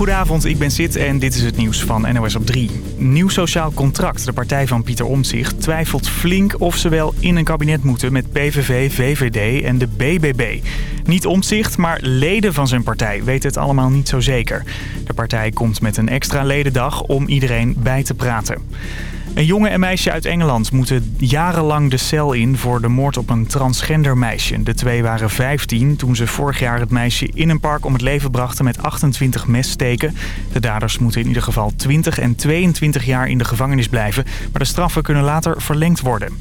Goedenavond, ik ben Sid en dit is het nieuws van NOS op 3. Nieuw Sociaal Contract, de partij van Pieter Omtzigt, twijfelt flink of ze wel in een kabinet moeten met PVV, VVD en de BBB. Niet Omtzigt, maar leden van zijn partij weten het allemaal niet zo zeker. De partij komt met een extra ledendag om iedereen bij te praten. Een jongen en meisje uit Engeland moeten jarenlang de cel in voor de moord op een transgender meisje. De twee waren 15 toen ze vorig jaar het meisje in een park om het leven brachten met 28 messteken. De daders moeten in ieder geval 20 en 22 jaar in de gevangenis blijven, maar de straffen kunnen later verlengd worden.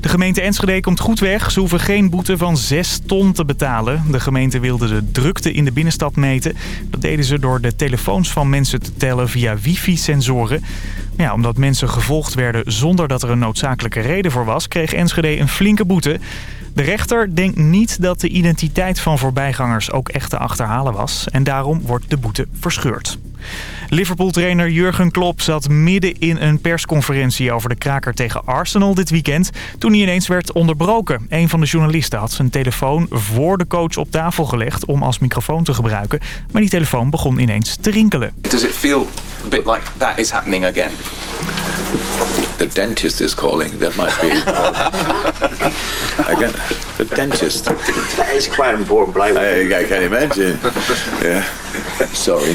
De gemeente Enschede komt goed weg. Ze hoeven geen boete van 6 ton te betalen. De gemeente wilde de drukte in de binnenstad meten. Dat deden ze door de telefoons van mensen te tellen via wifi-sensoren. Ja, omdat mensen gevolgd werden zonder dat er een noodzakelijke reden voor was... kreeg Enschede een flinke boete. De rechter denkt niet dat de identiteit van voorbijgangers ook echt te achterhalen was. En daarom wordt de boete verscheurd. Liverpool-trainer Jurgen Klopp zat midden in een persconferentie over de kraker tegen Arsenal dit weekend... toen hij ineens werd onderbroken. Een van de journalisten had zijn telefoon voor de coach op tafel gelegd om als microfoon te gebruiken. Maar die telefoon begon ineens te rinkelen. Does it feel a bit like that is happening again? The dentist is calling. That might be. Again, the dentist. That is quite important, but I I, can imagine. Yeah. Sorry.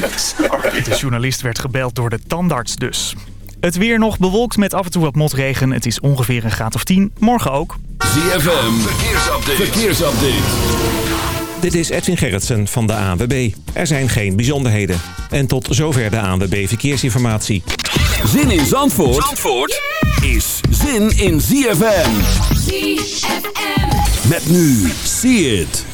De journalist werd gebeld door de tandarts dus. Het weer nog bewolkt met af en toe wat motregen. Het is ongeveer een graad of 10. Morgen ook. ZFM, verkeersupdate. verkeersupdate. Dit is Edwin Gerritsen van de ANWB. Er zijn geen bijzonderheden. En tot zover de ANWB Verkeersinformatie. Zin in Zandvoort, Zandvoort is zin in ZFM. ZFM. Met nu, see it.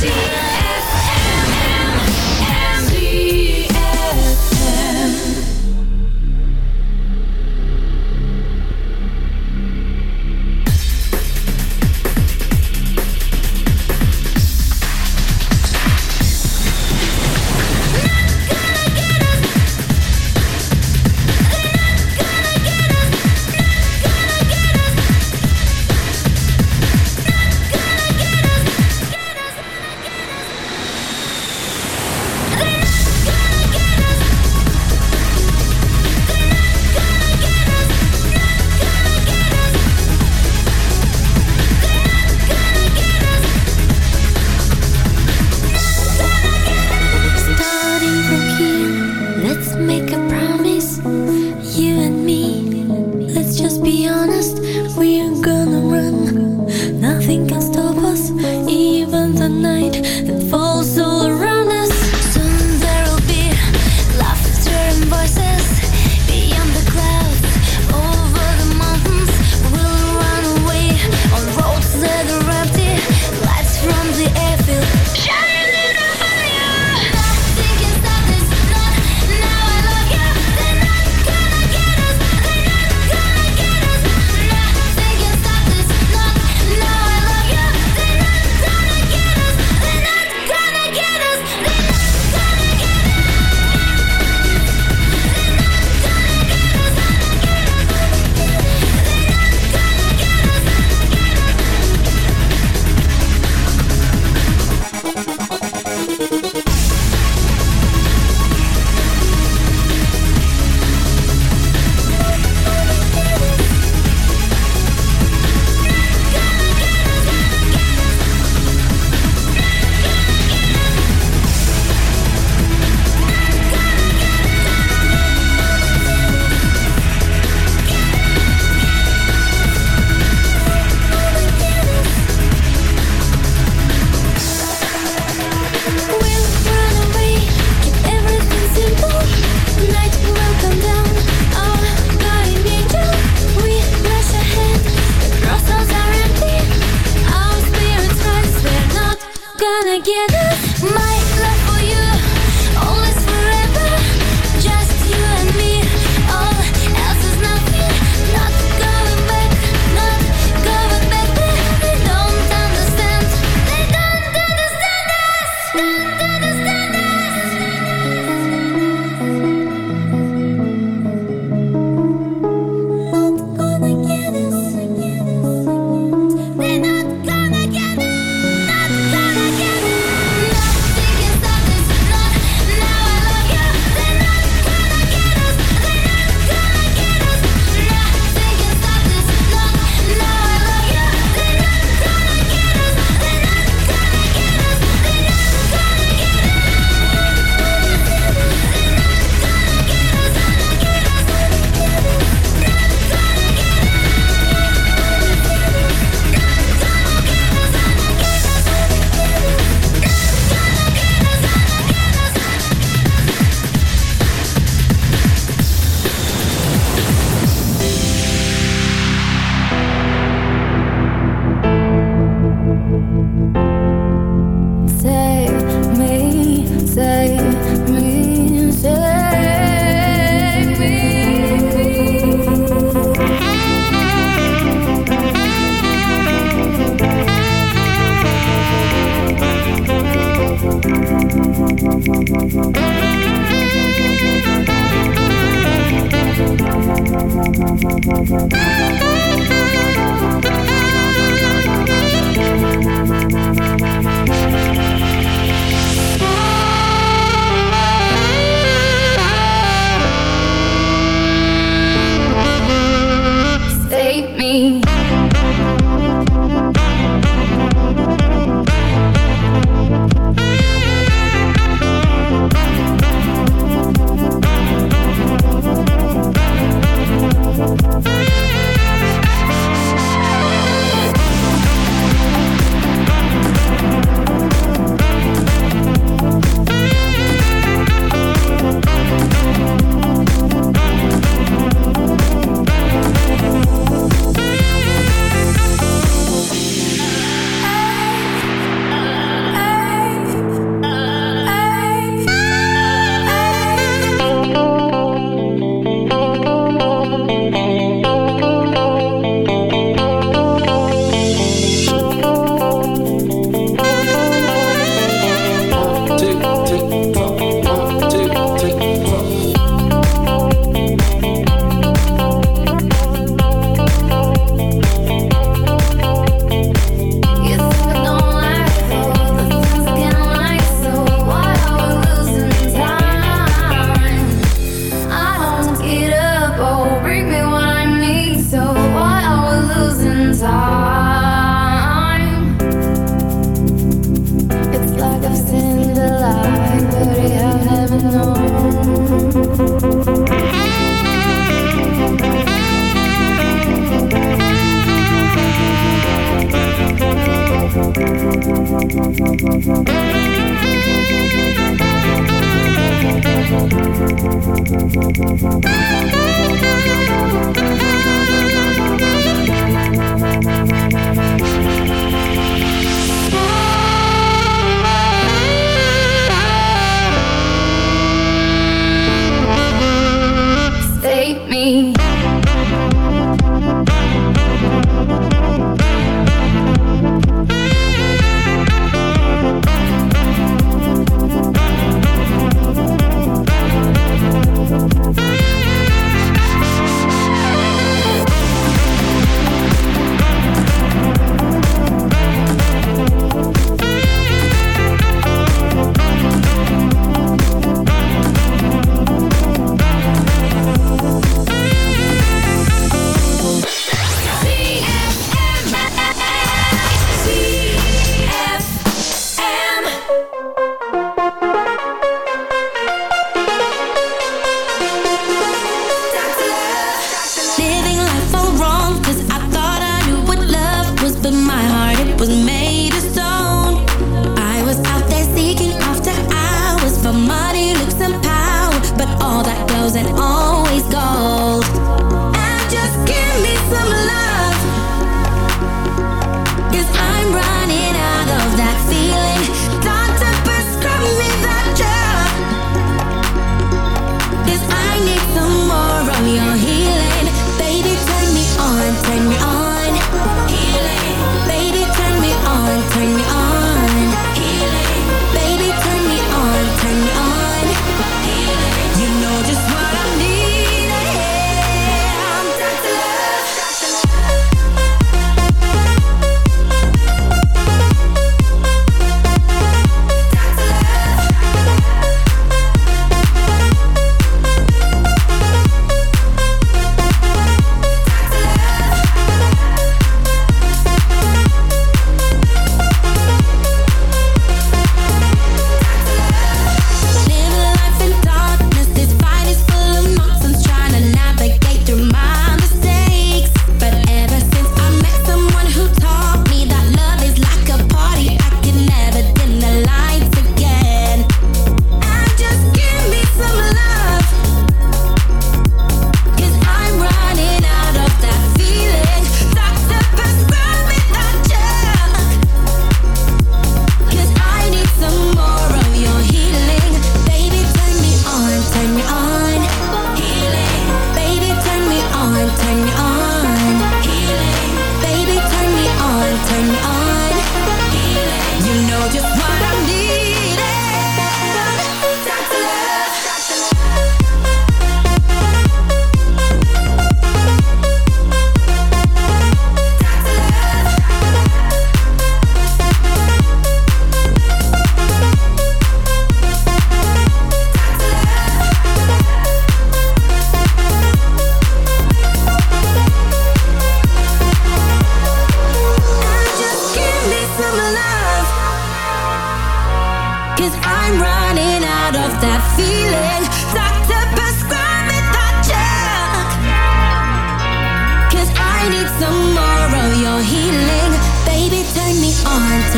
like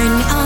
Turn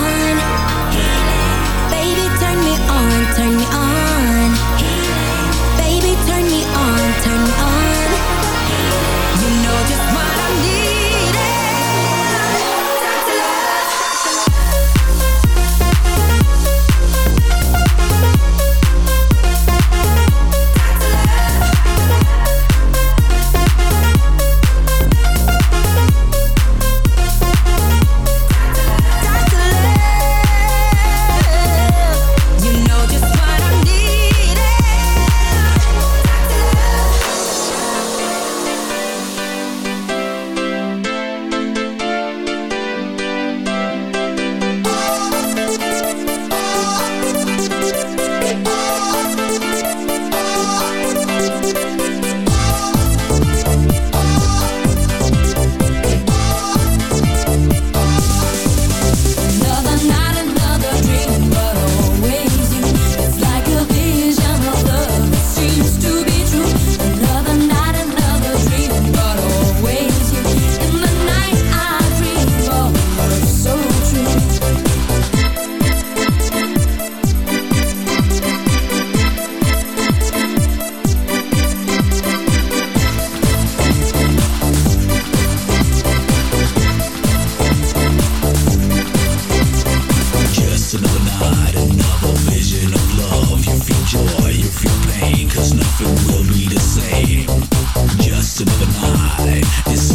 It's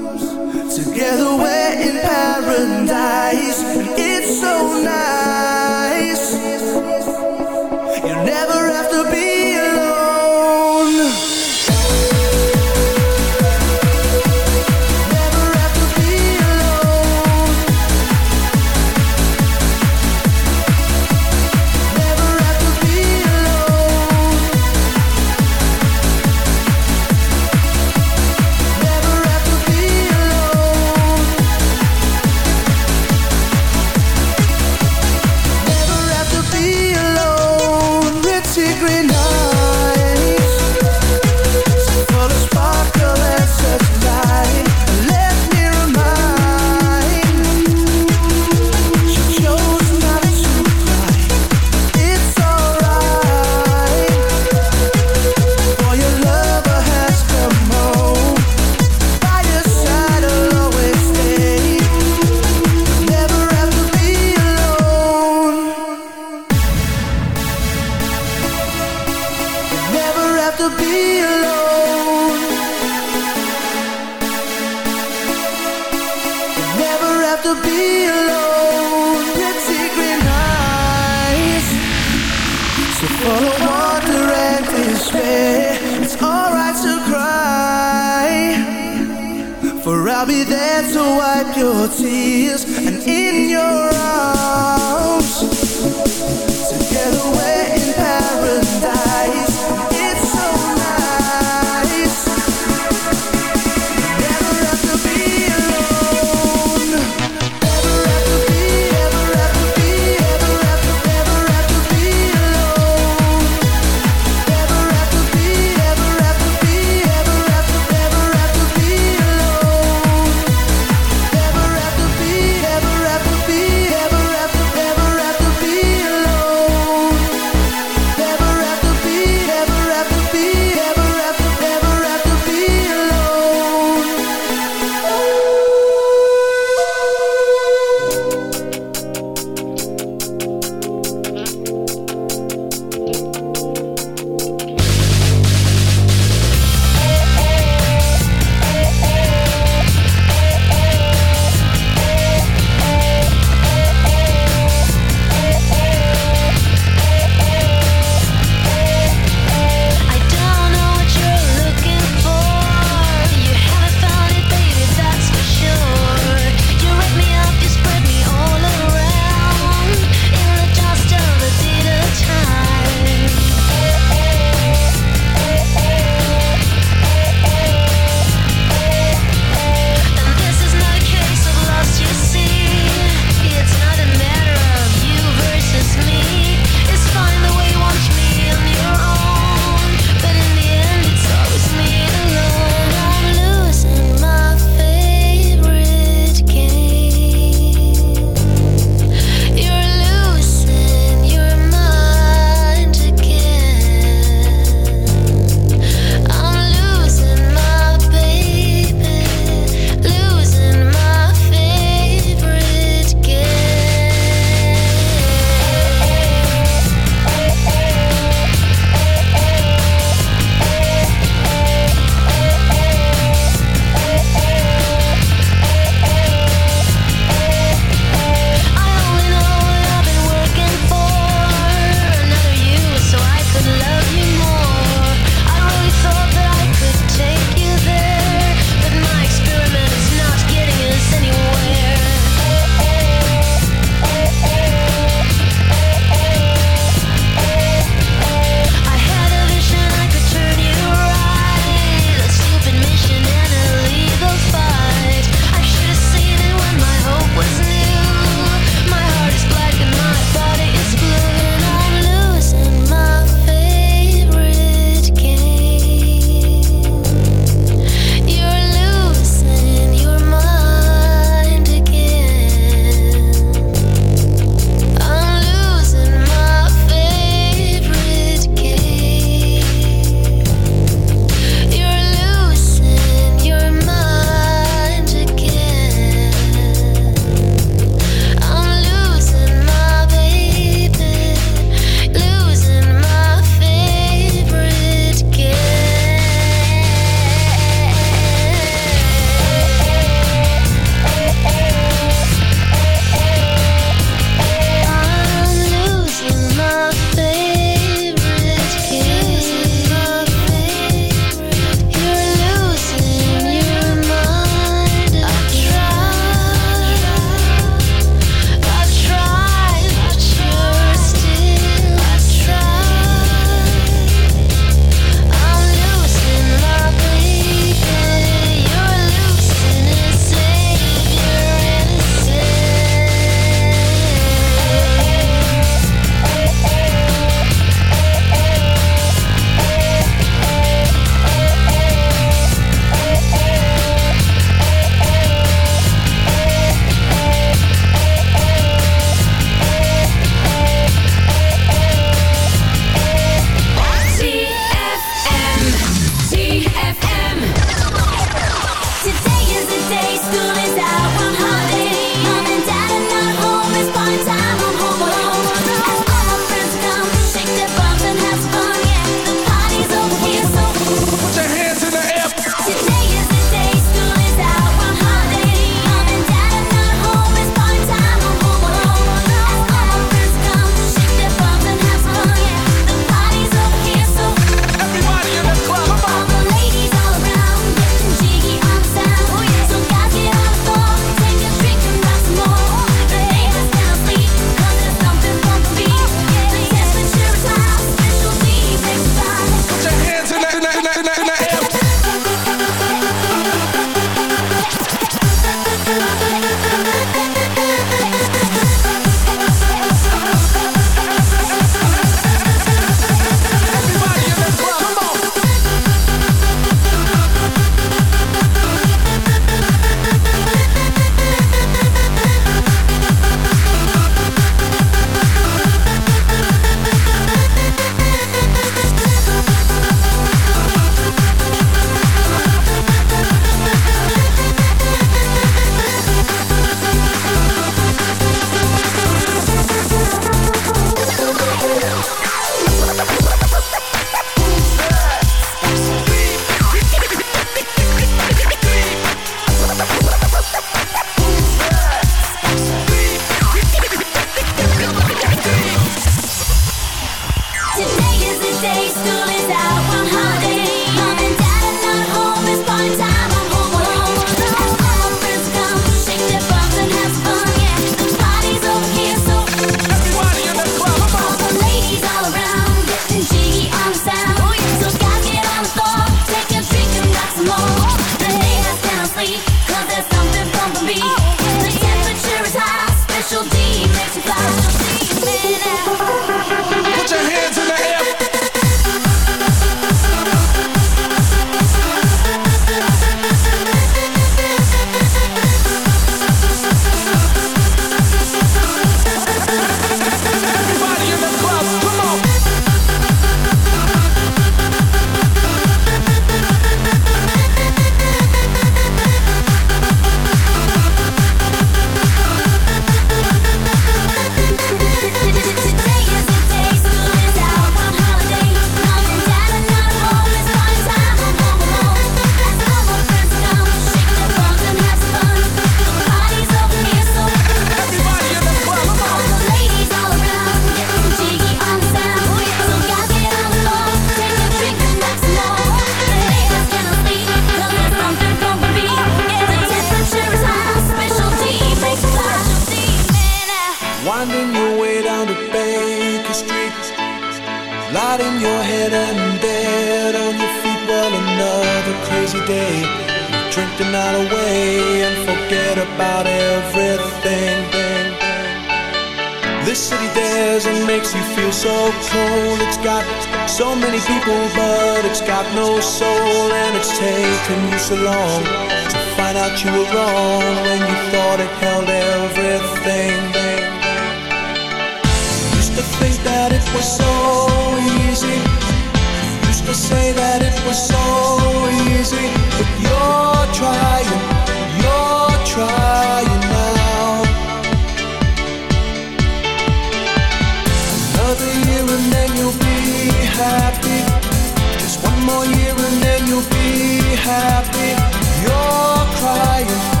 happy. You're crying,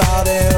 about it.